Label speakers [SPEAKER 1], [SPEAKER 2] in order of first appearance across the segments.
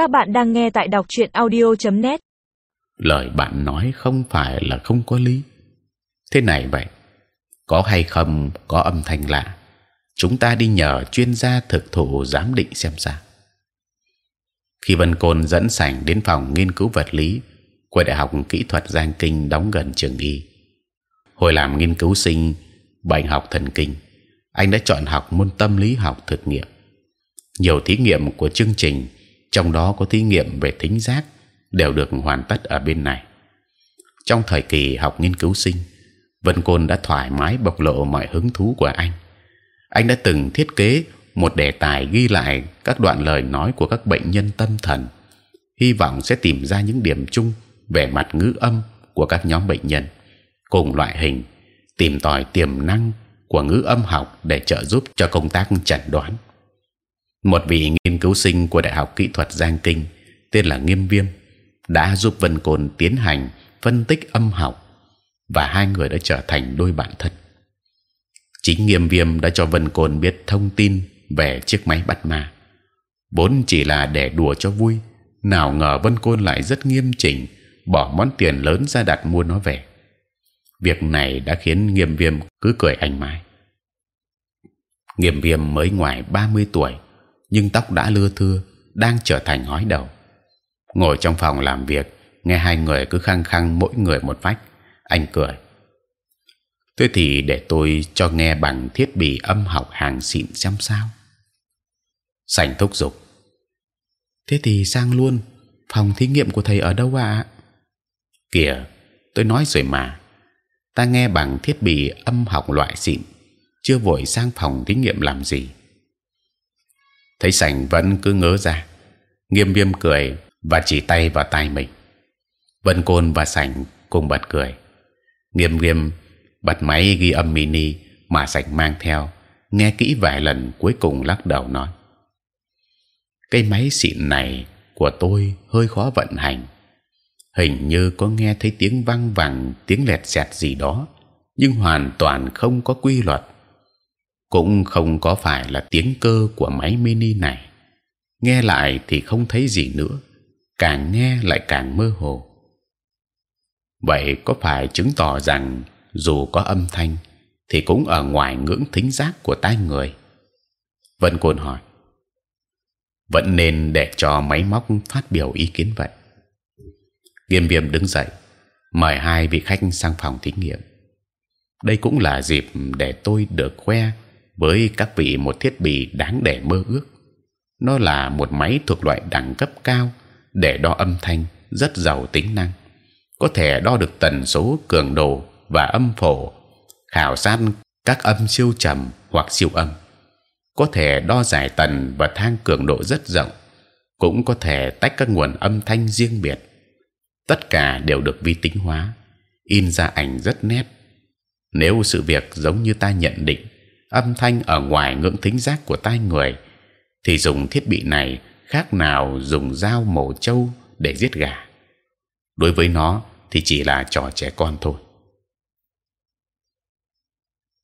[SPEAKER 1] Các bạn đang nghe tại đọc truyện audio.net.
[SPEAKER 2] Lời bạn nói không phải là không có lý. Thế này vậy, có hay không có âm thanh lạ, chúng ta đi nhờ chuyên gia thực thụ giám định xem sao. Khi Vân Côn dẫn sảnh đến phòng nghiên cứu vật lý của Đại học Kỹ thuật Giang Kinh đóng gần trường y, hồi làm nghiên cứu sinh bệnh học thần kinh, anh đã chọn học môn tâm lý học thực nghiệm. Nhiều thí nghiệm của chương trình, trong đó có thí nghiệm về thính giác, đều được hoàn tất ở bên này. Trong thời kỳ học nghiên cứu sinh, Vân Côn đã thoải mái bộc lộ mọi hứng thú của anh. Anh đã từng thiết kế một đề tài ghi lại các đoạn lời nói của các bệnh nhân tâm thần, hy vọng sẽ tìm ra những điểm chung về mặt ngữ âm của các nhóm bệnh nhân cùng loại hình, tìm tòi tiềm năng của ngữ âm học để trợ giúp cho công tác chẩn đoán. Một vị nghiên cứu sinh của Đại học Kỹ thuật Giang Kinh tên là Nghiêm Viêm đã giúp Vân Côn tiến hành phân tích âm học và hai người đã trở thành đôi bạn thân. Chính Nghiêm Viêm đã cho Vân Côn biết thông tin về chiếc máy bắt ma, vốn chỉ là để đùa cho vui. Nào ngờ Vân Côn lại rất nghiêm chỉnh bỏ món tiền lớn ra đặt mua nó về. Việc này đã khiến Nghiêm Viêm cứ cười anh mãi. Nghiêm Viêm mới ngoài 30 tuổi, nhưng tóc đã lưa thưa, đang trở thành hói đầu. Ngồi trong phòng làm việc, nghe hai người cứ khăng khăng mỗi người một vách, anh cười. Thế thì để tôi cho nghe bằng thiết bị âm học hàng xịn xem sao. Sành thúc giục. Thế thì sang luôn. Phòng thí nghiệm của thầy ở đâu ạ? Kìa, tôi nói rồi mà. Ta nghe bằng thiết bị âm học loại xịn, chưa vội sang phòng thí nghiệm làm gì. Thấy sành vẫn cứ ngớ ra, nghiêm viêm cười và chỉ tay vào tai mình. Vân côn và sành cùng bật cười. Nghiêm nghiêm bật máy ghi âm mini mà sành mang theo, nghe kỹ vài lần cuối cùng lắc đầu nói: cái máy xịn này của tôi hơi khó vận hành. Hình như có nghe thấy tiếng vang vẳng, tiếng lẹt xẹt gì đó, nhưng hoàn toàn không có quy luật, cũng không có phải là tiếng cơ của máy mini này. Nghe lại thì không thấy gì nữa, càng nghe lại càng mơ hồ. Vậy có phải chứng tỏ rằng dù có âm thanh thì cũng ở ngoài ngưỡng thính giác của tai người? Vân Côn hỏi vẫn nên để cho máy móc phát biểu ý kiến vậy. Nghiêm Viêm đứng dậy, mời hai vị khách sang phòng thí nghiệm. Đây cũng là dịp để tôi được khoe với các vị một thiết bị đáng để mơ ước. Nó là một máy thuộc loại đẳng cấp cao để đo âm thanh, rất giàu tính năng, có thể đo được tần số, cường độ và âm phổ, khảo sát các âm siêu trầm hoặc siêu âm có thể đo giải tần và thang cường độ rất rộng, cũng có thể tách các nguồn âm thanh riêng biệt. Tất cả đều được vi tính hóa, in ra ảnh rất nét. Nếu sự việc giống như ta nhận định, âm thanh ở ngoài ngưỡng thính giác của tai người, thì dùng thiết bị này khác nào dùng dao mổ trâu để giết gà. Đối với nó thì chỉ là trò trẻ con thôi.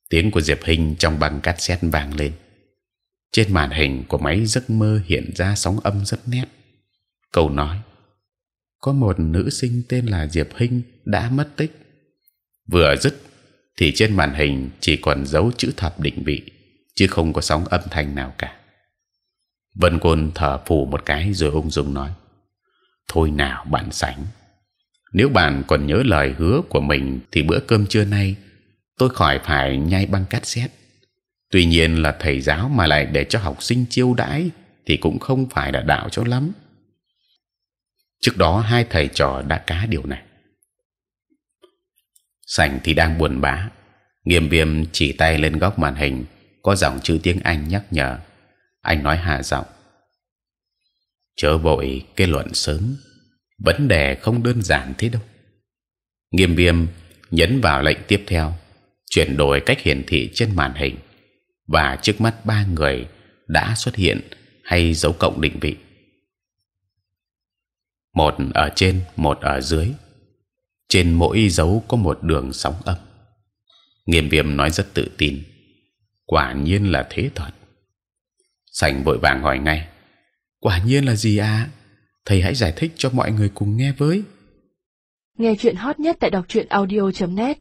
[SPEAKER 2] Tiếng của Diệp Hinh trong băng cassette vang lên trên màn hình của máy giấc mơ hiện ra sóng âm rất nét. Câu nói: có một nữ sinh tên là Diệp Hinh đã mất tích. Vừa dứt thì trên màn hình chỉ còn dấu chữ thập định vị, chứ không có sóng âm thanh nào cả. Vân Côn thở phù một cái rồi ung dung nói: thôi nào bạn sánh, nếu bạn còn nhớ lời hứa của mình thì bữa cơm trưa nay tôi khỏi phải nhai băng cát xét tuy nhiên là thầy giáo mà lại để cho học sinh chiêu đãi thì cũng không phải là đạo cho lắm. Trước đó hai thầy trò đã cá điều này sảnh thì đang buồn bã. Nghiêm viêm chỉ tay lên góc màn hình, có dòng chữ tiếng anh nhắc nhở. Anh nói hạ giọng. Chớ vội, kết luận sớm. Vấn đề không đơn giản thế đâu. Nghiêm viêm nhấn vào lệnh tiếp theo, chuyển đổi cách hiển thị trên màn hình. Và trước mắt ba người đã xuất hiện hay dấu cộng định vị. Một ở trên, một ở dưới trên mỗi dấu có một đường sóng âm. Nghiêm viêm nói rất tự tin. Quả nhiên là thế thật. Sành vội vàng hỏi ngay. Quả nhiên là gì à thầy hãy giải thích cho mọi người cùng nghe với.
[SPEAKER 3] Nghe chuyện hot nhất tại đọc truyện audio.net